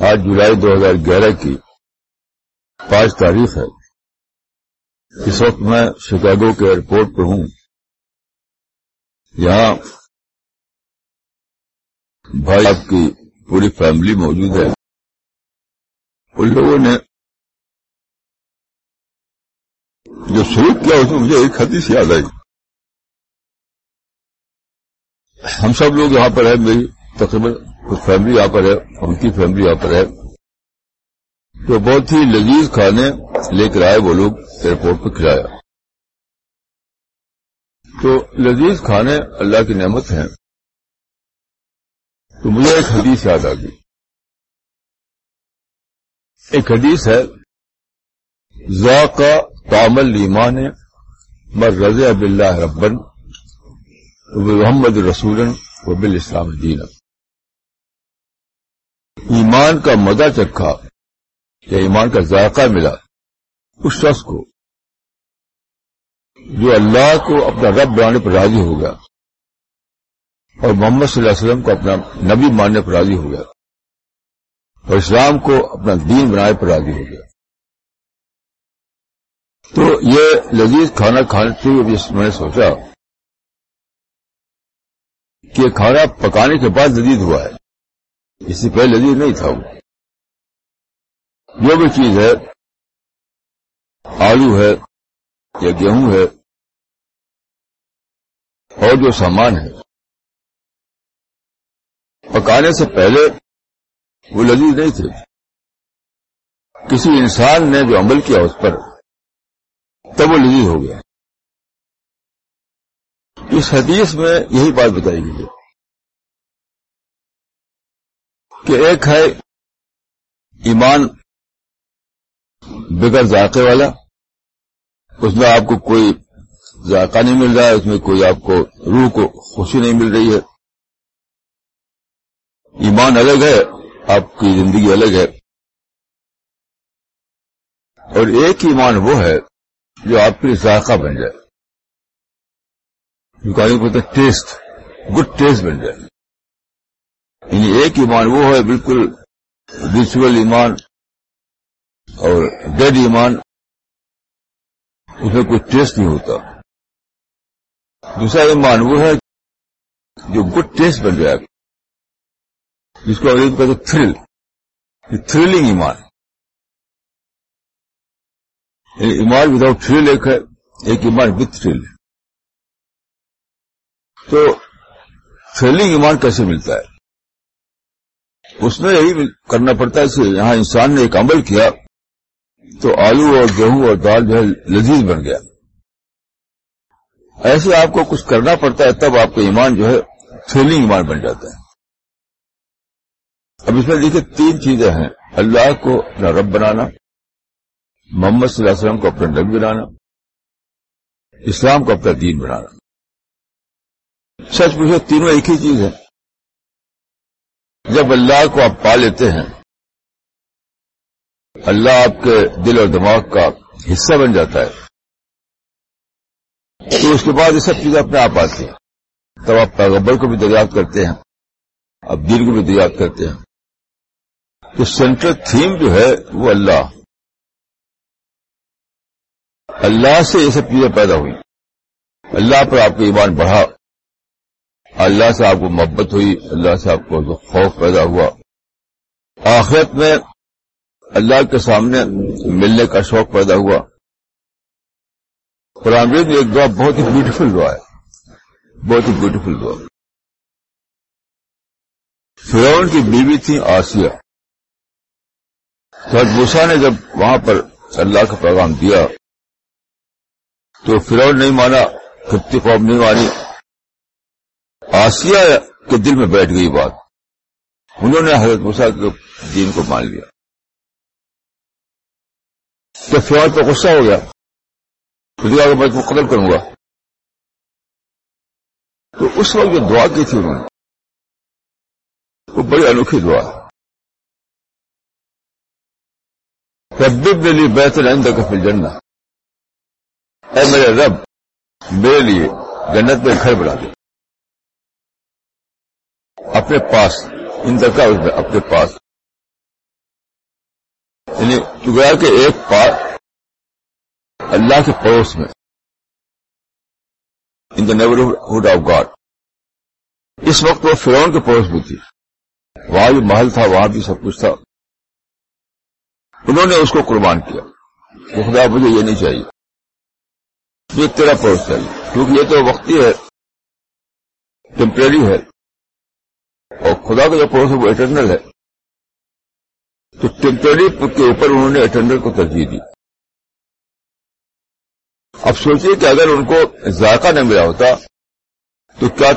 آج جولائی دو ہزار گیارہ کی پانچ تاریخ ہے۔ اس وقت میں شکاگو کے ایئرپورٹ پہ ہوں۔ یہاں بھائی آپ کی پوری فیملی موجود ہے۔ ان لوگوں نے جو شروع کیا، اس میں مجھے ایک حدیث یاد آئی۔ ہم سب لوگ یہاں پر ہیں، میری تقریباً کچھ فیملی یہاں پر ہے ان کی فیملی یہاں پر ہے۔ تو بہت ہی لذیذ کھانے لے کر آئے وہ لوگ ایئرپورٹ پہ کھلایا۔ تو لذیذ کھانے اللہ کی نعمت ہیں۔ تو مجھے ایک حدیث یاد آ گئی۔ ایک حدیث ہے ذاق تامل ایمان مر رض اب اللہ ربن محمد رسول و بل اسلام دین ایمان کا مزہ چکھا یا ایمان کا ذائقہ ملا؟ اس شخص کو، جو اللہ کو اپنا رب بنانے پر راضی ہو گیا اور محمد صلی اللہ علیہ وسلم کو اپنا نبی ماننے پر راضی ہو گیا اور اسلام کو اپنا دین بنانے پر راضی ہو گیا۔ تو یہ لذیذ کھانا کھانے سے میں نے سوچا کہ کھانا پکانے کے بعد لذیذ ہوا ہے۔ اس سے پہلے لذیذ نہیں تھا۔ وہ جو بھی چیز ہے، آلو ہے یا گیہوں ہے، اور جو سامان ہے۔ پکانے سے پہلے وہ لذیذ نہیں تھے۔ کسی انسان نے جو عمل کیا اس پر، تب وہ لذیذ ہو گیا۔ اس حدیث میں یہی بات بتائی گئی ہے۔ کہ ایک ہے ایمان بغیر ذائقے والا، اس میں آپ کو کوئی ذائقہ نہیں مل رہا ہے، اس میں کوئی آپ کو روح کو خوشی نہیں مل رہی ہے۔ ایمان الگ ہے، آپ کی زندگی الگ ہے۔ اور ایک ایمان وہ ہے جو آپ کے ذائقہ بن جائے۔ یعنی ٹیسٹ، گڈ ٹیسٹ بن جائے۔ یعنی ایک ایمان وہ ہے، بالکل ریچول ایمان اور ڈیڈ ایمان، اس میں کوئی ٹیسٹ نہیں ہوتا۔ دوسرا ایمان وہ ہے جو گڈ ٹیسٹ بن جائے۔ جس کو انگریزی کہتے تھرل۔ تھرلنگ ایمان۔ یعنی ایمان وداؤٹ تھرل ایک ہے، ایک ایمان وتھ تھرل تو تھرلنگ ایمان کیسے ملتا ہے؟ اس میں یہی کرنا پڑتا ہے کہ یہاں انسان نے ایک عمل کیا تو آلو اور گیہوں اور دال جو ہے لذیذ بن گیا۔ ایسے آپ کو کچھ کرنا پڑتا ہے تب آپ کا ایمان جو ہے تھرلنگ ایمان بن جاتا ہے۔ اب اس میں دیکھیے تین چیزیں ہیں۔ اللہ کو اپنا رب بنانا، محمد صلی اللہ علیہ وسلم کو اپنا نبی بنانا، اسلام کو اپنا دین بنانا۔ سچ پوچھو، تینوں ایک ہی چیز ہے جب اللہ کو آپ پا لیتے ہیں، اللہ آپ کے دل اور دماغ کا حصہ بن جاتا ہے۔ تو اس کے بعد یہ سب چیزیں اپنے آپ آتی ہیں۔ تب آپ پیغبر کو بھی دریافت کرتے ہیں، آپ دل کو بھی دریافت کرتے ہیں۔ تو سینٹرل تھیم جو ہے وہ اللہ۔ اللہ سے یہ سب چیزیں پیدا ہوئی۔ اللہ پر آپ کا ایمان بڑھا۔ اللہ سے آپ کو محبت ہوئی، اللہ سے آپ کو خوف پیدا ہوا۔ آخرت میں اللہ کے سامنے ملنے کا شوق پیدا ہوا۔ قرآن میں ایک دعا، بہت ہی بیوٹیفل دعا ہے۔ بہت ہی بیوٹیفل دعا۔ فرون کی بیوی تھی آسیہ۔ موسا نے جب وہاں پر اللہ کا پیغام دیا، تو فرون نہیں مانا کتنی قوم نہیں مانی۔ آسیہ کے دل میں بیٹھ گئی بات۔ انہوں نے حضرت موسا کے دین کو مان لیا۔ تو فرون پہ غصہ ہو گیا۔ کہ میں کو قدر کروں گا۔ تو اس وقت جو دعا کی تھی انہوں نے، وہ بڑی انوکھی دعا۔ ہے میرے لیے بہتر آئندہ کا پھر جننا اے میرے رب، میرے لیے جنت میں گھر بنا دے۔ اپنے پاس، ان کا اپنے پاس۔ یعنی گویا کہ ایک پار اللہ کے پڑوس میں۔ In the neighbourhood of God اس وقت وہ فرون کے پڑوس میں تھی۔ وہاں بھی محل تھا، وہاں بھی سب کچھ تھا۔ انہوں نے اس کو قربان کیا۔ کہ خدا، مجھے یہ نہیں چاہیے۔ یہ تیرا پڑوس چاہیے کیونکہ یہ تو وقتی ہے۔ ٹیمپریری ہے۔ اور خدا کا جو پڑوس ہے وہ اٹرنل ہے۔ تو ٹیمپریری کے اوپر انہوں نے اٹرنل کو ترجیح دی۔ اب سوچیے کہ اگر ان کو ذائقہ نہ ملا ہوتا، تو کیا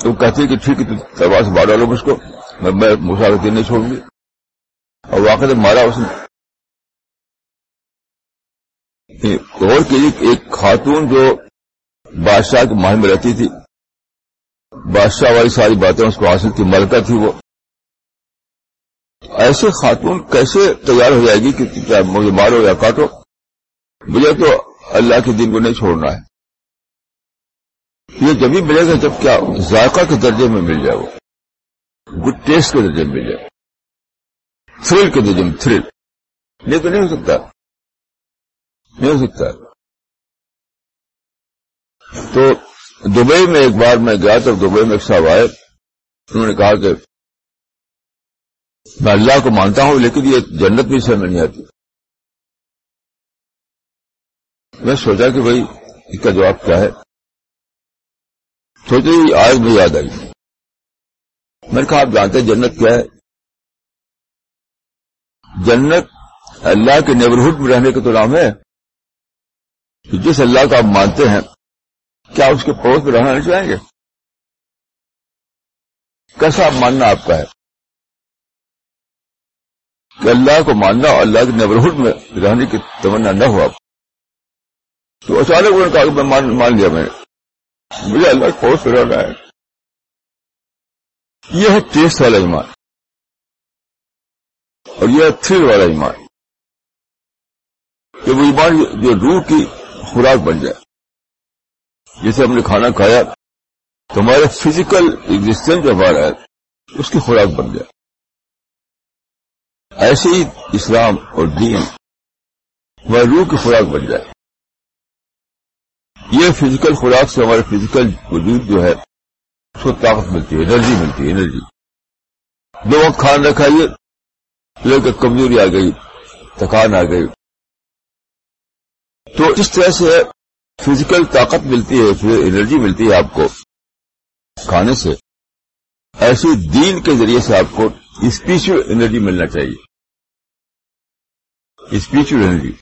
تو کہتے کہ ٹھیک ہے تلوار سے باہر ڈالو مجھ کو، میں مسافر نہیں چھوڑوں گی۔ اور واقع مارا اس نے۔ غور کے لیے ایک خاتون جو بادشاہ کے محل میں رہتی تھی بادشاہ والی ساری باتیں اس کو حاصل کی، ملکہ تھی وہ۔ ایسے خاتون کیسے تیار ہو جائے گی کہ چاہے مجھے مارو یا کاٹو؟ مجھے تو اللہ کے دن کو نہیں چھوڑنا ہے۔ یہ جبھی ملے گا، جب کیا ذائقہ کے درجے میں مل جائے وہ۔ گڈ ٹیسٹ کے درجے میں مل جائے۔ تھرل کے درجے میں تھرل نہیں تو نہیں ہو سکتا۔ نہیں ہو سکتا۔ تو دبئی میں ایک بار میں گیا تو دبئی میں ایک صاحب آئے۔ انہوں نے کہا کہ میں اللہ کو مانتا ہوں، لیکن یہ جنت بھی سے میں نہیں آتی۔ میں سوچا کہ بھائی، اس کا جواب کیا ہے؟ سوچے ہی آج میں یاد آئی۔ میں نے کہا، آپ جانتے ہیں جنت کیا ہے؟ جنت اللہ کے نیبرہڈ میں رہنے کا تو نام ہے۔ جس اللہ کو آپ مانتے ہیں کیا اس کے پڑوس میں رہنا نہیں چاہیں گے؟ کیسا ماننا آپ کا ہے؟ کہ اللہ کو ماننا اور اللہ کے نیبرہڈ میں رہنے کی تمنا نہ ہو آپ تو اچانک انہوں نے کہا کہ میں مان, لیا میں نے۔ مجھے اللہ کے پڑوس میں رہنا ہے۔ یہ ہے ٹیسٹ والا ایمان۔ اور یہ ہے تھرل والا ایمان۔ کہ وہ ایمان جو روح کی خوراک بن جائے۔ جیسے ہم نے کھانا کھایا، تو ہمارے فزیکل ایگزٹینس جو ہمارا ہے، اس کی خوراک بن جائے۔ ایسے ہی اسلام اور دین ہمارے روح کی خوراک بن جائے۔ یہ فزیکل خوراک سے ہمارے فزیکل وجود جو ہے، اس کو طاقت ملتی ہے انرجی ملتی ہے انرجی دو وقت کھانا کھائیے لے کمزوری آ گئی، تھکان آ گئی۔ تو اس طرح سے فزیکل طاقت ملتی ہے پھر انرجی ملتی ہے آپ کو کھانے سے۔ ایسی دین کے ذریعے سے آپ کو اسپیچل انرجی ملنا چاہیے۔ اسپیچل انرجی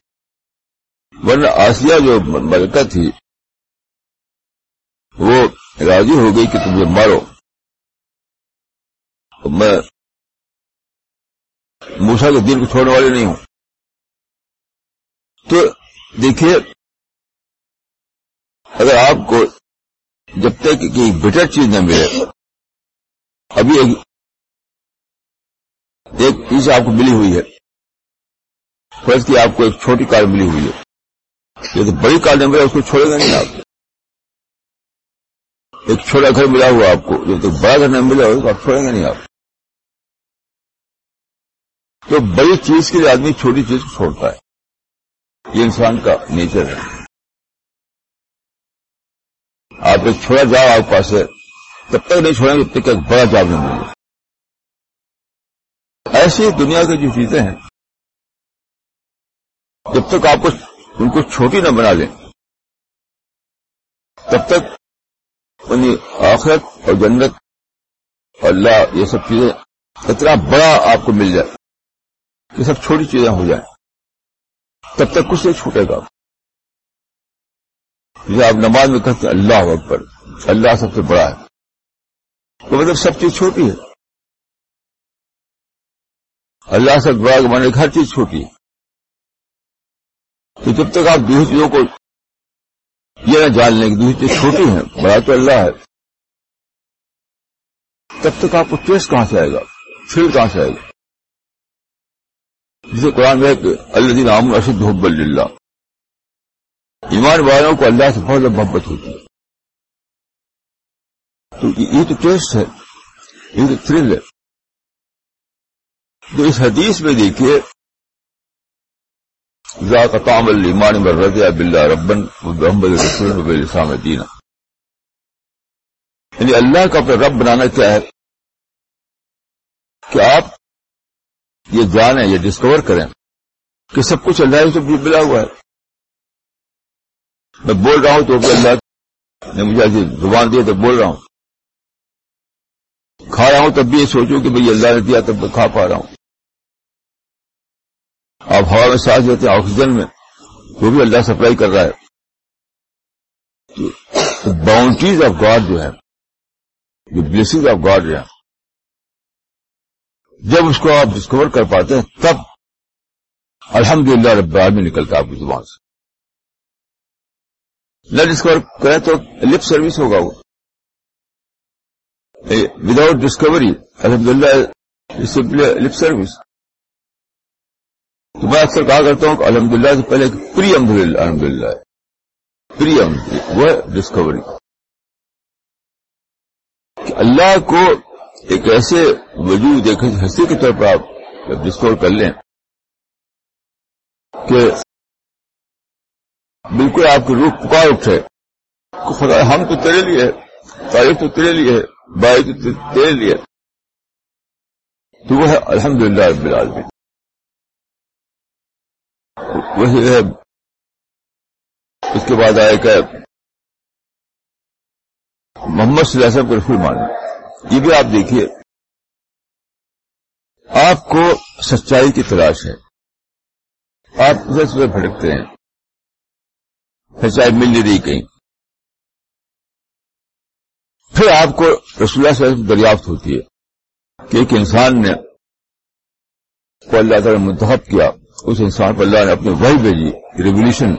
ورنہ آسیہ جو ملکہ تھی، وہ راضی ہو گئی کہ تمہیں مارو میں موسا کے دل کو چھوڑنے والے نہیں ہوں۔ تو دیکھیے اگر آپ کو جب تک کہ بیٹر چیز نہ ملے، ابھی ایک چیز آپ کو ملی ہوئی ہے۔ فرض کی آپ کو ایک چھوٹی کار ملی ہوئی ہے۔ یہ تو بڑی کار نہ ملے، اس کو چھوڑے گا نہیں آپ۔ ایک چھوٹا گھر ملا ہوا آپ کو جب تک بڑا گھر نہ ملا ہو تو آپ چھوڑیں گے نہیں آپ۔ تو بڑی چیز کے لیے آدمی چھوٹی چیز کو چھوڑتا ہے۔ یہ انسان کا نیچر ہے۔ آپ ایک چھوڑا جاؤ آپ پاس ہے تب تک نہیں چھوڑیں گے تب تک ایک بڑا جاب نہیں ملے ایسی دنیا کی جو چیزیں ہیں، جب تک آپ کو ان کو چھوٹی نہ بنا لیں، تب تک انہیں آخرت اور جنت اور اللہ، یہ سب چیزیں اتنا بڑا آپ کو مل جائے کہ سب چھوٹی چیزیں ہو جائیں، تب تک کچھ نہیں چھوٹے گا۔ جسے آپ نماز میں کہتے ہیں اللہ اکبر، اللہ سب سے بڑا ہے۔ تو مطلب سب چیز چھوٹی ہے۔ اللہ سے بڑا کے مانے ہر چیز چھوٹی ہے۔ تو جب تک آپ دوسری چیزوں کو یہ نہ جان لیں کہ دوسری چیز چھوٹی ہیں، بڑا تو اللہ ہے۔ تب تک آپ کو ٹیسٹ کہاں سے آئے گا؟ پھر کہاں سے آئے گا؟ جسے قرآن میں اللہ دین عام اشد حب اللہ ایمان والوں کو اللہ سے بہت محبت ہوتی ہے۔ تو یہ تو ٹیسٹ ہے، یہ تو تھرل ہے۔ تو اس حدیث میں دیکھیے ذات طعم الایمان میں ربن محمد رسول دینا یعنی اللہ کا اپنا رب بنانا کیا ہے؟ کہ آپ یہ جانیں، یہ ڈسکور کریں کہ سب کچھ اللہ سے ملا ہوا ہے۔ میں بول رہا ہوں تو بھی اللہ نے مجھے ایسی زبان دی تو بول رہا ہوں۔ کھا رہا ہوں تب بھی یہ سوچوں کہ بھائی اللہ نے دیا تب میں کھا پا رہا ہوں۔ آپ ہوا میں سانس لیتے ہیں، آکسیجن میں، وہ بھی اللہ سپلائی کر رہا ہے۔ باؤنڈریز آف گاڈ جو ہے جو بلیسنگ آف گاڈ جو ہے جب اس کو آپ ڈسکور کر پاتے ہیں، تب الحمد للہ رب میں نکلتا آپ کی زبان سے۔ نہ ڈسکور کریں تو لپ سروس ہوگا وہ۔ وداؤٹ ڈسکوری الحمد للہ لپ سروس تو میں اکثر کہا کرتا ہوں کہ الحمد للہ سے پہلے پری الحمد للہ الحمد للہ پری وہ ڈسکوری اللہ کو ایک ایسے وجود، ایک ہنسی کے طور پر آپ ڈسکور کر لیں کہ بالکل آپ کی روح پکار اٹھے۔ خدا، ہم تو تیرے لیے تاریخ تو تیرے لیے بائی تو تیرے لیے تو وہ ہے الحمد للہ رب العالمین۔ وہی ہے۔ اس کے بعد آئے کہ محمد صلی اللہ علیہ وسلم کو رسول مانے۔ یہ بھی آپ دیکھیے۔ آپ کو سچائی کی تلاش ہے۔ آپ اسے صبح بھٹکتے ہیں۔ سچائی مل نہیں رہی کہیں۔ پھر آپ کو رسول اللہ صلی اللہ علیہ وسلم دریافت ہوتی ہے کہ ایک انسان نے کو اللہ تعالی منتخب کیا، اس انسان پر اللہ نے اپنی وہی بھیجی ریولیوشن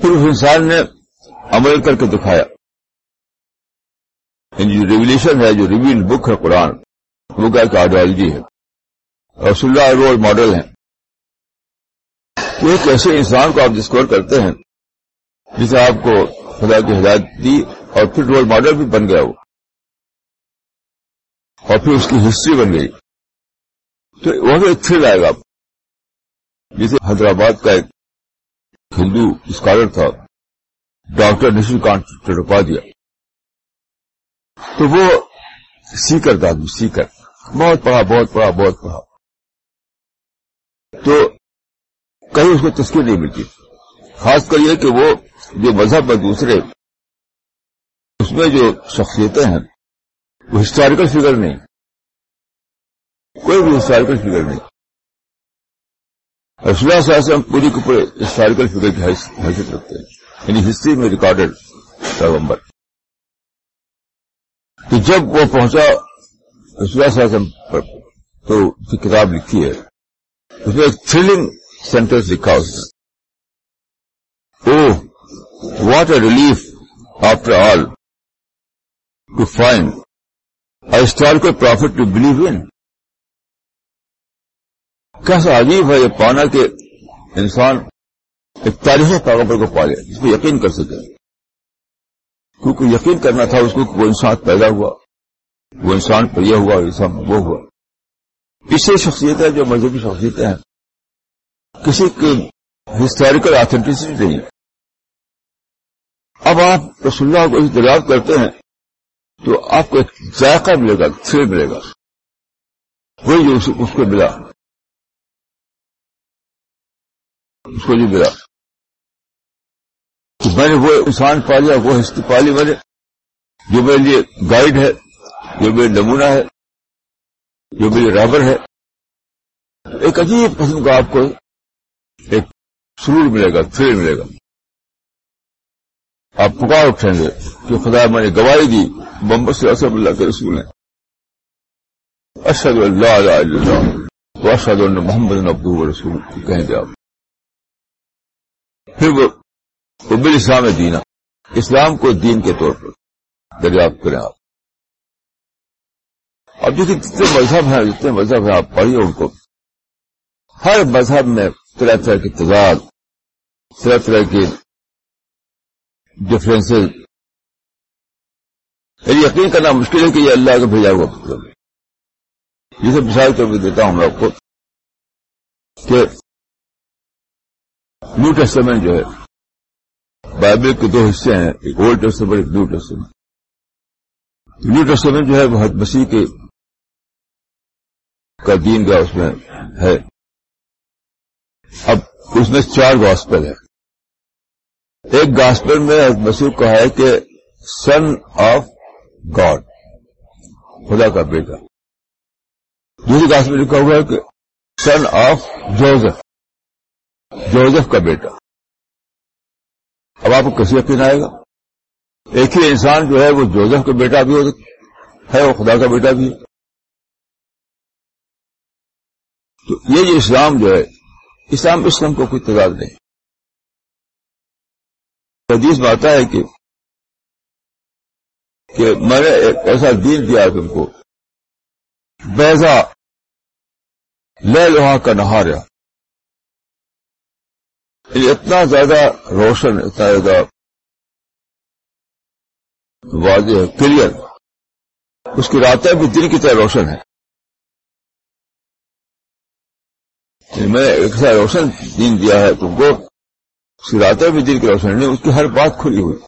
پھر اس انسان نے عمل کر کے دکھایا۔ یعنی جو ریولیوشن ہے، جو ریویل بک ہے قرآن، وہ کا ایک آئیڈیالوجی ہے۔ رسول اللہ رول ماڈل ہیں۔ ایک ایسے انسان کو آپ ڈسکور کرتے ہیں جسے آپ کو خدا کی ہدایت دی اور پھر رول ماڈل بھی بن گیا وہ اور پھر اس کی ہسٹری بن گئی۔ تو وہ بھی تھرل آئے گا جسے حیدرآباد کا ایک ہندو اسکالر تھا ڈاکٹر نشل کانت ٹرپا دیا تو وہ سیکر تھا سیکر۔ بہت پڑھا بہت پڑھا بہت پڑھا۔ تو کہیں اس کو تسکیر نہیں ملتی۔ خاص کر یہ کہ وہ جو مذہب ہے دوسرے، اس میں جو شخصیتیں ہیں، وہ ہسٹوریکل فگر نہیں۔ کوئی بھی ہسٹوریکل فگر نہیں۔ رسول اللہ صلی اللہ علیہ وسلم پوری کے پورے ہسٹوریکل فگر کی حیثیت رکھتے ہیں۔ یعنی ہسٹری میں ریکارڈڈ پیغمبر۔ تو جب وہ پہنچا رسول اللہ صلی پر، تو کتاب لکھی ہے۔ اس میں ایک تھرلنگ سینٹینس لکھا اس O what a relief after all to find a historical prophet to believe in کیسا عجیب ہے یہ پانا کہ انسان ایک تاریخی پیغمبر کو پالے جس پہ یقین کر سکے۔ کیونکہ یقین کرنا تھا اس کو کہ وہ انسان پیدا ہوا، وہ انسان پر ہوا انسان وہ ہوا۔ اسے شخصیتیں جو مذہبی شخصیتیں ہیں کسی کی ہسٹوریکل آتھینٹسٹی نہیں۔ اب آپ رسول اللہ کو دریافت کرتے ہیں تو آپ کو ایک ذائقہ ملے گا تھر ملے گا۔ وہی جو اس کو ملا۔ اس کو جو ملا۔ کہ میں نے وہ انسان پا لیا وہ ہستی پا لی میں نے، جو میرے لیے گائیڈ ہے، جو میرے نمونہ ہے، جو میرے رابر ہے۔ ایک عجیب قسم کا آپ کو ایک سرور ملے گا تھرل ملے گا۔ آپ پکار اٹھیں گے کہ خدا میں نے گواہی دی، محمد صلی اللہ اللہ کے رسول ہیں۔ اشد اللہ علیہ اللہ اشد اللہ محمد ابدو رسول کہیں گے آپ۔ پھر وہ ابل اسلام دینا اسلام کو دین کے طور پر دریافت کریں آپ۔ اب جتنے جتنے مذہب ہیں، جتنے مذہب ہیں، آپ پڑھیے ان کو۔ ہر مذہب میں طرح طرح کی تضاد، طرح طرح کی ڈفرینس یعنی یقین کرنا مشکل ہے کہ یہ اللہ کا بھیجا ہوا مطلب جسے مثال طور پہ دیتا ہوں میں آپ کو کہ نیو ٹیسٹمنٹ جو ہے بائبل کے دو حصے ہیں، ایک اولڈ ٹیسٹمنٹ ایک نیو ٹیسٹمنٹ نیو ٹیسٹمنٹ جو ہے، وہ حد مسیح کے کا دین کا اس میں ہے۔ اب اس میں چار گاسپل ہے ایک گاسپل میں مسیح کہا ہے کہ سن آف گاڈ خدا کا بیٹا۔ دوسری گاسپل لکھا ہوا ہے کہ سن آف جوزف جوزف کا بیٹا۔ اب آپ کو کسی یقین آئے گا۔ ایک ہی انسان جو ہے وہ جوزف کا بیٹا بھی ہے وہ خدا کا بیٹا بھی ہے۔ تو یہ جو اسلام جو ہے اسلام اسلام کو کوئی تضاد نہیں۔ حدیث میں آتا ہے کہ کہ میں نے ایک ایسا دین دیا تم کو۔ بیزا لے لوہا کا نہارا یعنی اتنا زیادہ روشن، اتنا زیادہ واضح کلیئر اس کی راتیں بھی دل کی طرح روشن ہے میں ایک ایسا روشن دین دیا ہے تم کو۔ اس بھی دل کی روشن نہیں، اس کی ہر بات کھلی ہوئی۔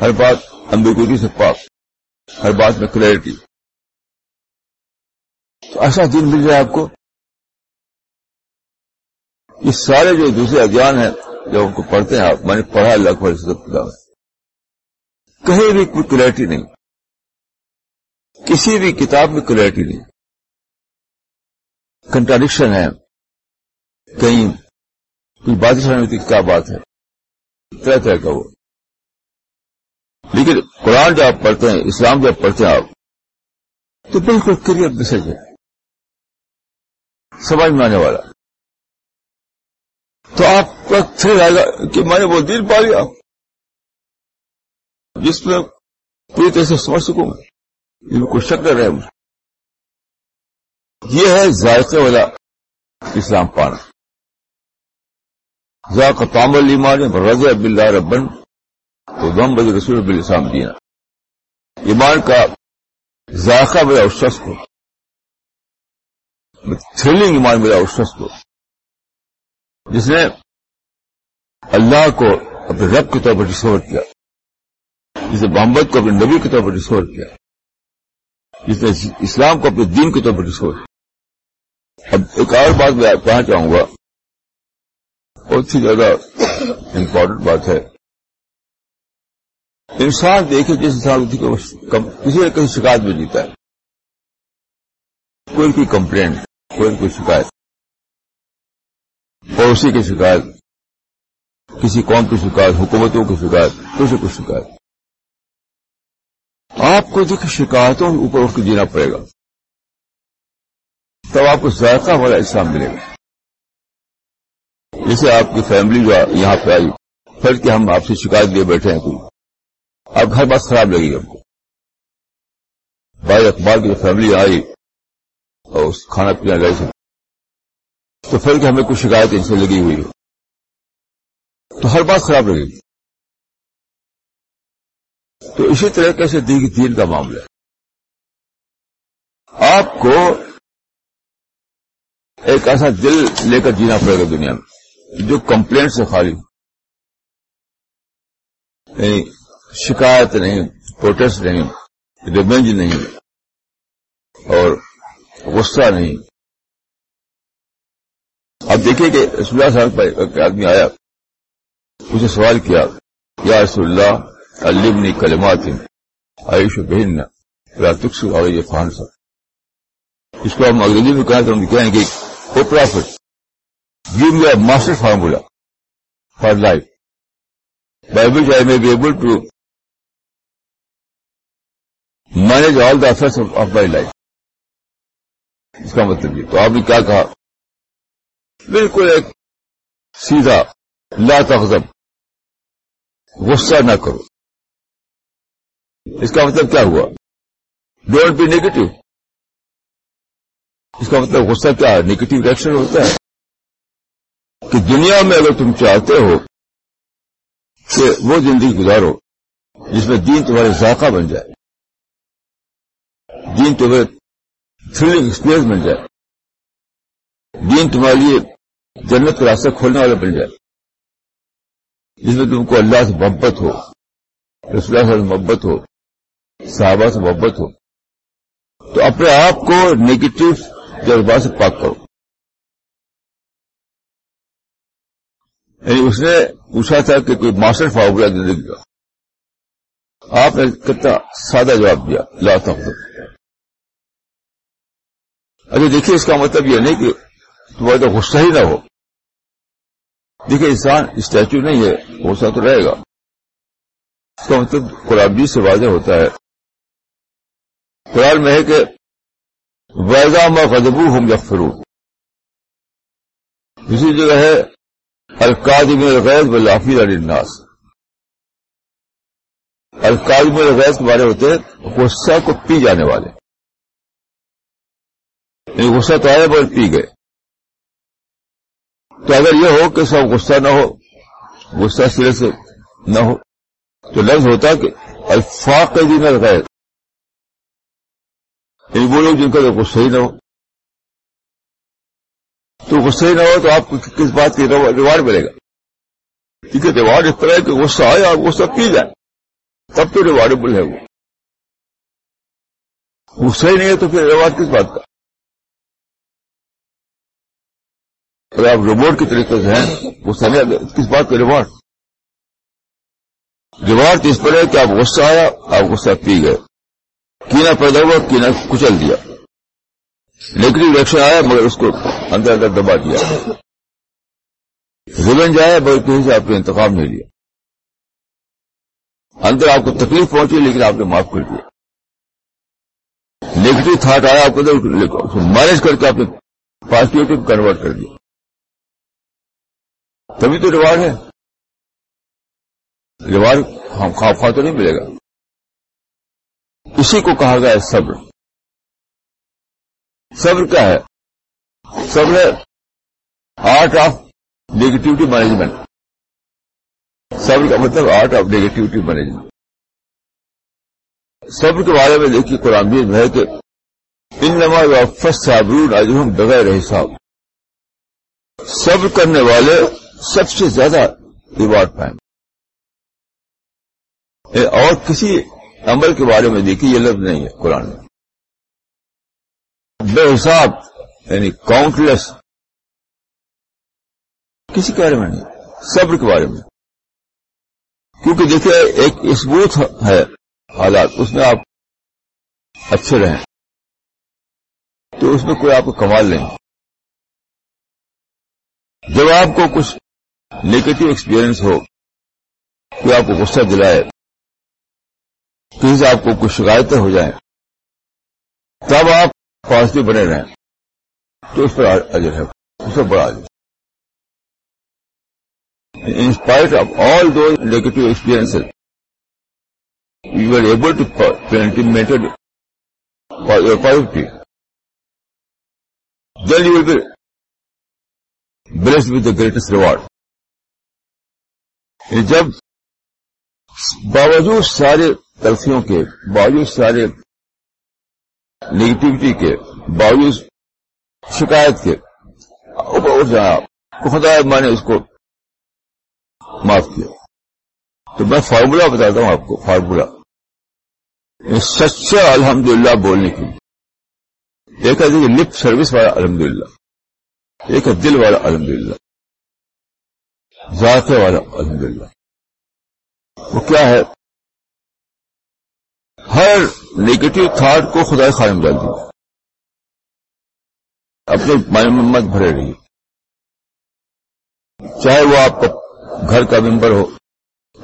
ہر بات امبیگوٹی سے پاک۔ ہر بات میں کلیئرٹی تو ایسا دن مل جائے آپ کو۔ یہ سارے جو دوسرے ادھیان ہیں جب ان کو پڑھتے ہیں، آپ میں نے پڑھا اللہ کو کہیں بھی کوئی کلیئرٹی نہیں۔ کسی بھی کتاب میں کلیئرٹی نہیں۔ کنٹراڈکشن ہے۔ کہیں کوئی بات سمجھ ہوتی کیا بات ہے۔ طرح طرح کا وہ۔ لیکن قرآن جب آپ پڑھتے ہیں، اسلام جب پڑھتے ہیں آپ، تو بالکل کلیئر میسج ہے۔ سمجھ میں آنے والا۔ تو آپ کا تھر آئے گا کہ میں نے وہ دل پا لیا۔ جس میں پوری طرح سے سمجھ سکوں گا ان کو شک نہ رہے۔ مجھے یہ ہے ذائقے والا اسلام پانا۔ ذاق تام المان رض اب اللہ ربن تو دم بج رسول اب السلام دینا ایمان کا ذائقہ ملا اس شخص کو۔ تھرلنگ ایمان ملا اس شخص کو۔ جس نے اللہ کو اپنے رب کے طور پر ڈسکور کیا۔ جس نے محمد کو اپنے نبی کے طور پر ڈسکور کیا۔ جس نے اسلام کو اپنے دین کے طور پر ڈسکور کیا۔ اب ایک اور بات میں کہنا چاہوں گا۔ بہت ہی زیادہ امپورٹنٹ بات ہے۔ انسان دیکھے جس انسان کسی نہ کسی شکایت میں جیتا ہے۔ کوئی کی کمپلینٹ کوئی کوئی شکایت۔ پڑوسی کی شکایت، کسی قوم کی شکایت، حکومتوں کی شکایت کسی کو شکایت۔ آپ کو دیکھ شکایتوں کے اوپر اٹھ کے جینا پڑے گا، تب آپ کو ذائقہ والا اسلام ملے گا۔ جیسے آپ کی فیملی جو یہاں پہ آئی، پھر کہ ہم آپ سے شکایت لیے بیٹھے ہیں کوئی۔ اب ہر بات خراب لگے گی ہم کو بھائی اقبال کی جو فیملی آئی اور اس کھانا پینا گئے تھے تو پھر کہ ہمیں کچھ شکایت ان سے لگی ہوئی ہے۔ تو ہر بات خراب لگے گی۔ تو اسی طریقے سے دین دین کا معاملہ ہے۔ آپ کو ایک ایسا دل لے کر جینا پڑے گا دنیا میں۔ جو کمپلینٹ سے خالی۔ نہیں، شکایت نہیں پروٹیسٹ نہیں ریونج نہیں، اور غصہ نہیں۔ اب دیکھیے کہ رسول اللہ صاحب ایک آدمی آیا اسے سوال کیا، یا رسول اللہ، علمنی کلمات عائش بہن راتکس اور یہ فان صاحب۔ اس کو ہم انگریزی میں کہیں تو ہم کہیں کہ O prophet. Give me master formula for life by which I may be able to manage all the affairs of my life اس کا مطلب یہ تو آپ نے کیا کہا بالکل ایک سیدھا لا تغضب غصہ نہ کرو اس کا مطلب کیا ہوا ڈونٹ بی نیگیٹو اس کا مطلب غصہ کیا ہے نیگیٹو ریئیکشن ہوتا ہے کہ دنیا میں اگر تم چاہتے ہو کہ وہ زندگی گزارو جس میں دین تمہارے ذائقہ بن جائے، دین تمہیں تھرلنگ ایکسپیرئنس بن جائے، دین تمہارے لیے جنت کا راستہ کھولنے والا بن جائے، جس میں تم کو اللہ سے محبت ہو، رسول اللہ سے محبت ہو، صحابہ سے محبت ہو، تو اپنے آپ کو نگیٹو جذبات سے پاک کرو۔ یعنی اس نے پوچھا تھا کہ کوئی ماسٹر فارمولا زندگی کا۔ آپ نے کتنا سادہ جواب دیا، لا تخت اچھا دیکھیے اس کا مطلب یہ نہیں کہ تمہارا تو غصہ ہی نہ ہو۔ دیکھیے، انسان اسٹیچو نہیں ہے، غصہ تو رہے گا۔ اس کا مطلب قرآن سے واضح ہوتا ہے۔ قرآن میں ہے کہ ویزا میں غدبو ہم یکفرو دوسری جگہ ہے القادم الغیز بلافی علی الناس القادم الغیز کے بارے ہوتے ہیں غصہ کو پی جانے والے۔ یعنی غصہ تو آئے بول پی گئے۔ تو اگر یہ ہو کہ سب غصہ نہ ہو، غصہ سرے سے نہ ہو، تو لفظ ہوتا کہ الفاق دین الغیر یعنی وہ لوگ جن کا غصہ ہی نہ ہو۔ تو غصہ ہی نہ ہو تو آپ کو کس بات کی ریوارڈ ملے گا؟ کیونکہ ریوارڈ اس طرح ہے کہ غصہ آئے اور غصہ پی جائے۔ تب تو ریوارڈیبل ہے وہ۔ غصہ ہی نہیں ہے تو پھر ریوارڈ کس بات کا؟ اگر آپ روبوٹ کے طریقے سے ہیں، غصہ نہیں کس بات کا ریوارڈ؟ ریوارڈ اس پر ہے کہ آپ غصہ آیا، آپ غصہ پی گئے۔ کینا پیدا ہوا، کینا کچل دیا۔ لیکن ریئیکشن آیا مگر اس کو اندر اندر دبا دیا۔ ریونج آیا مگر کہیں سے آپ نے انتخاب نہیں لیا۔ اندر آپ کو تکلیف پہنچی لیکن آپ نے معاف کر دیا۔ نیگیٹو تھاٹ آیا آپ کو مینج کر کے آپ نے پازیٹو کنورٹ کر دیا۔ تبھی تو ریوارڈ ہے۔ ریوارڈ خواہ خواہ تو نہیں ملے گا۔ اسی کو کہا گیا ہے صبر۔ صبر کیا ہے۔ صبر آرٹ آف نیگیٹوٹی مینجمنٹ صبر کا مطلب آرٹ آف نیگیٹوٹی مینجمنٹ صبر کے بارے میں دیکھیے قرآن میں ہے کہ ان نماز فسٹ صابرون آج ہم بغیر حساب۔ صبر کرنے والے سب سے زیادہ ریوارڈ پائیں۔ اور کسی عمل کے بارے میں دیکھیے، یہ لفظ نہیں ہے قرآن میں۔ بے حساب یعنی کاؤنٹ لیس کسی کے بارے میں نہیں، صبر کے بارے میں۔ کیونکہ دیکھیے، ایک اسبوت ہے، حالات، اس میں آپ اچھے رہیں۔ تو اس میں کوئی آپ کو کمال نہیں۔ جب آپ کو کچھ نیگیٹو ایکسپیرئنس ہو، کوئی آپ کو غصہ دلائے، کہیں سے آپ کو کچھ شکایتیں ہو جائیں، تب آپ پازیٹو بنے رہیں۔ تو اس پر اجر ہے۔ اس پر بڑا اجر۔ In spite of all those negative experience you are able to maintain positive then you will be blessed with the greatest reward جب باوجود سارے تلفیوں کے، باوجود سارے نگیٹیوٹی کے باوجود شکایت کے. اوپر اٹھ جانا خدا میں نے اس کو معاف کیا. تو میں فارمولا بتاتا ہوں آپ کو، فارمولا. سچا الحمدللہ بولنے کے لیے. ایک ہے دیکھیے، لپ سروس والا الحمدللہ. ایک ہے دل والا الحمدللہ. ذات والا الحمدللہ. وہ کیا ہے؟ ہر نیگیٹو تھاٹ کو خدا خان ڈال دیا اپنے مائنڈ میں مت بھرے رہی چاہے وہ آپ کا گھر کا ممبر ہو،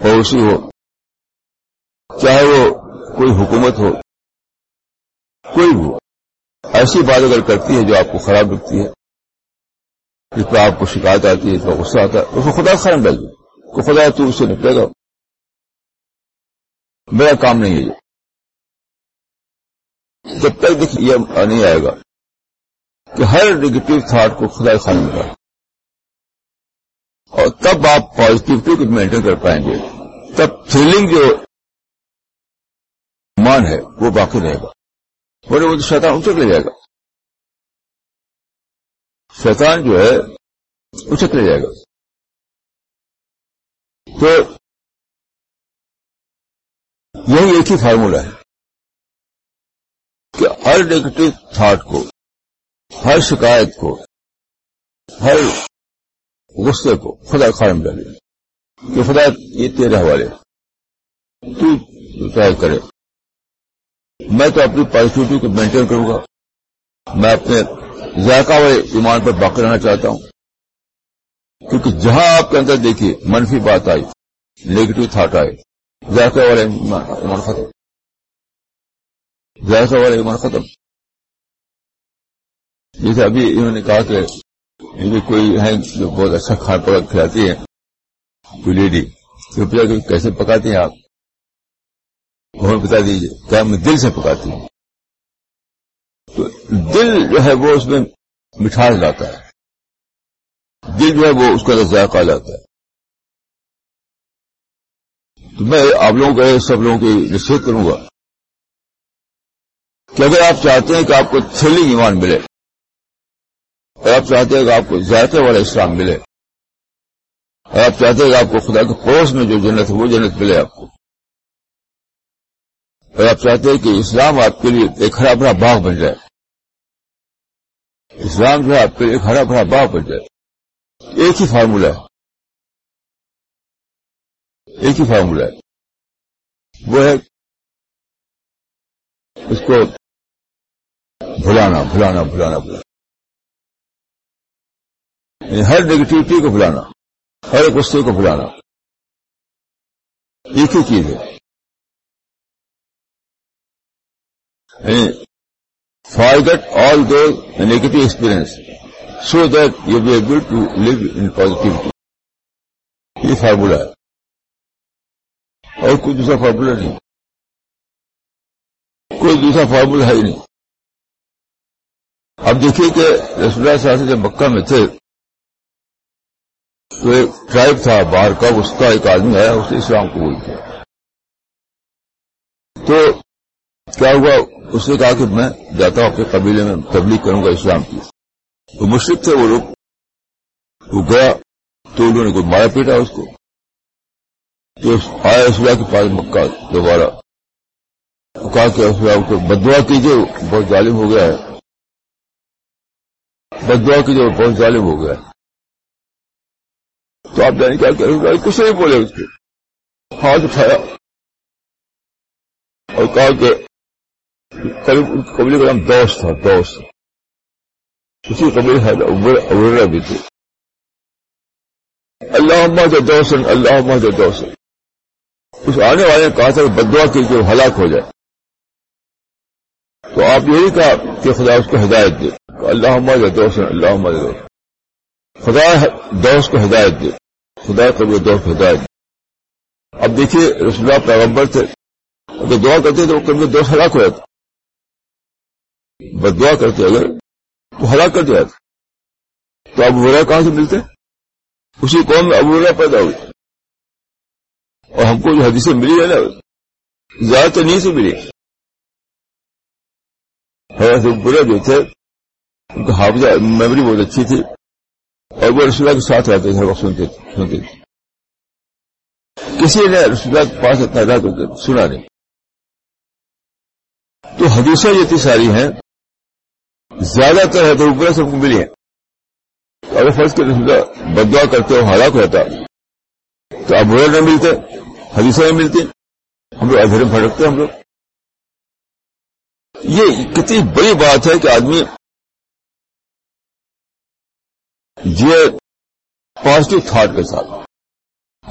پڑوسی ہو، چاہے وہ کوئی حکومت ہو، کوئی بھی ایسی بات اگر کرتی ہے جو آپ کو خراب لگتی ہے، جس پہ آپ کو شکایت آتی ہے، جس پہ غصہ آتا ہے، اس کو خدا خرم ڈال دیں کو خدا تو اس سے نپٹے گا۔ میرا کام نہیں ہے یہ۔ جب تک دیکھ یہ نہیں آئے گا کہ ہر نگیٹو تھاٹ کو خدا خان کا اور تب آپ پازیٹیوٹی کو مینٹین کر پائیں گے۔ تب فیلنگ جو مان ہے، وہ باقی رہے گا۔ بولے وہ تو شیطان اچک لے جائے گا۔ شیطان جو ہے اچک لے جائے گا۔ تو یہی ایک ہی فارمولا ہے۔ کہ ہر نیگیٹو تھاٹ کو، ہر شکایت کو، ہر غصے کو خدا خارم ڈالے کہ خدا، یہ تیرے حوالے تو ٹرائی کرے۔ میں تو اپنی پازیٹیوٹی کو مینٹین کروں گا۔ میں اپنے ذائقہ والے ایمان پر باقی رہنا چاہتا ہوں۔ کیونکہ جہاں آپ کے اندر دیکھیے، منفی بات آئی نیگیٹو تھاٹ آئے ذائقہ والے ایمان ختم ذائقہ والے ایمان ختم۔ جیسے ابھی انہوں نے کہا کہ کوئی ہے جو بہت اچھا کھانا پکا کھلاتی ہے، کوئی لیڈی۔ تو پوچھا کیسے پکاتی ہیں آپ؟ ہمیں بتا دیجیے کیا میں دل سے پکاتی ہوں؟ تو دل جو ہے وہ اس میں مٹھاس لاتا ہے۔ دل جو ہے وہ اس کا ذائقہ لاتا ہے۔ تو میں آپ لوگوں کو، سب لوگوں کی نصیحت کروں گا۔ کہ اگر آپ چاہتے ہیں کہ آپ کو تھرلنگ ایمان ملے اور آپ چاہتے ہیں کہ آپ کو ذائقے والا اسلام ملے اور آپ چاہتے ہیں کہ آپ کو خدا کے پڑوس میں جو جنت ہے وہ جنت ملے آپ کو اور آپ چاہتے ہیں کہ اسلام آپ کے لیے ایک ہرا بھرا باغ بن جائے اسلام جو ہے آپ کے لیے ایک ہرا بھرا باغ بن جائے ایک ہی فارمولا ہے ایک ہی فارمولا ہے وہ ہے اس کو بھلانا بھلانا بھلانا بھلانا یعنی ہر نیگیٹوٹی کو بھلانا ہر غصے کو بھلانا ایک ہی چیز ہے۔ Forget all those negative experience so that you be able to live in positivity یہ فارمولا ہے۔ اور کوئی دوسرا فارمولا نہیں۔ کوئی دوسرا فارمولا ہے ہی نہیں۔ اب دیکھیے کہ رسول اللہ صاحب جب مکہ میں تھے، تو ایک ٹرائب تھا باہر کا، اس کا ایک آدمی آیا، اس نے اسلام قبول کیا۔ تو کیا ہوا؟ اس نے کہا کہ میں جاتا ہوں اپنے قبیلے میں، تبلیغ کروں گا اسلام کی۔ تو مشرق تھے، وہ لوگ، وہ گیا، تو انہوں نے کوئی مارا، پیٹا اس کو۔ تو آیا اسلام کے پاس مکہ دوبارہ۔ کہا کہ اسلام کو بدوا کیجیے بہت ظالم ہو گیا ہے۔ بدوا کیجیے بہت ظالم ہو گیا؟ تو آپ جانے کیا کہ کچھ نہیں بولے اس کو ہاتھ اٹھایا۔ اور کہا کہ قبیلے کا نام دوست تھا، دوست۔ اسی قبیلے ابرا بھی تھے۔ اللہ جو دوسن اللہ جو دوسن اس آنے والے نے کہا تھا کہ بدوا کی جو ہلاک ہو جائے۔ تو آپ یہی کہا کہ خدا اس کو ہدایت دے۔ اللہ جو دوسن اللہ دوست۔ خدا دوست کو ہدایت دے۔ خدا قبل دوست کو ہدایت دے۔ اب دیکھیے، رسول اللہ پیغمبر تھے اگر دعا کرتے تو کبھی دوست ہلاک ہو جاتا۔ بد دعا کرتے اگر تو ہلاک کر دیا تو اب ورا کہاں سے ملتے؟ اسی قوم میں ابو ورا پیدا ہوئی۔ اور ہم کو جو حدیثیں ملی ہے نا، زیادہ تر نہیں سے ملی۔ حضرت برا جو تھے ان کا حافظہ میموری بہت اچھی تھی اور وہ رسول کے ساتھ رہتے تھے وقت سنتے سنتے تھے۔ کسی نے رسول کے پاس اتنا رہا سنا نہیں۔ تو حدیثیں اتنی ساری ہیں، زیادہ تر ہے تو اوپر سب کو ملی ہیں۔ اگر فرض کے رسول بدعا کرتے ہو ہلاک ہوتا تو اب وہ نہ ملتے، حدیثیں نہیں ملتی۔ ہم لوگ ادھر بھٹکتے ہم لوگ۔ یہ کتنی بڑی بات ہے کہ آدمی جیے پازیٹو تھاٹ کے ساتھ۔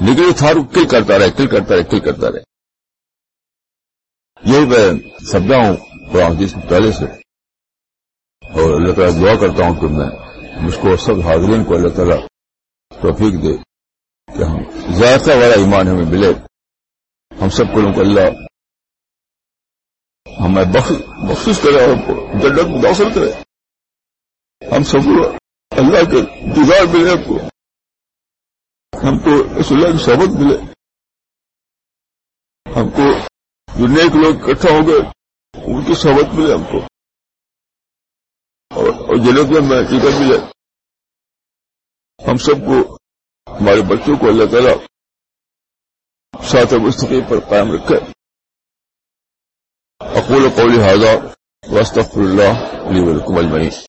نگیٹو تھاٹ کو کل کرتا رہے، کل کرتا رہے، کل کرتا رہے۔ یہی میں سمجھا ہوں قرآن حدیث پہلے سے۔ اور اللہ تعالیٰ دعا کرتا ہوں کہ میں مجھ کو سب حاضرین کو اللہ تعالیٰ توفیق دے کہ ہم ذائقہ والا ایمان ہمیں ملے۔ ہم سب کو کو اللہ ہمیں بخش کرے اور جنت میں کرے۔ ہم سب کو اللہ کے دیدار ملے ہم کو۔ ہم کو اس اللہ کی صحبت ملے۔ ہم کو جو نیک لوگ اکٹھا ہو گئے، ان کی صحبت ملے ہم کو۔ اور جنت میں ٹکٹ ملے۔ ہم سب کو، ہمارے بچوں کو اللہ تعالیٰ سات مستقیم پر قائم رکھے۔ اقول قولی حاضر وسط اللہ علی ولکم اجمعین۔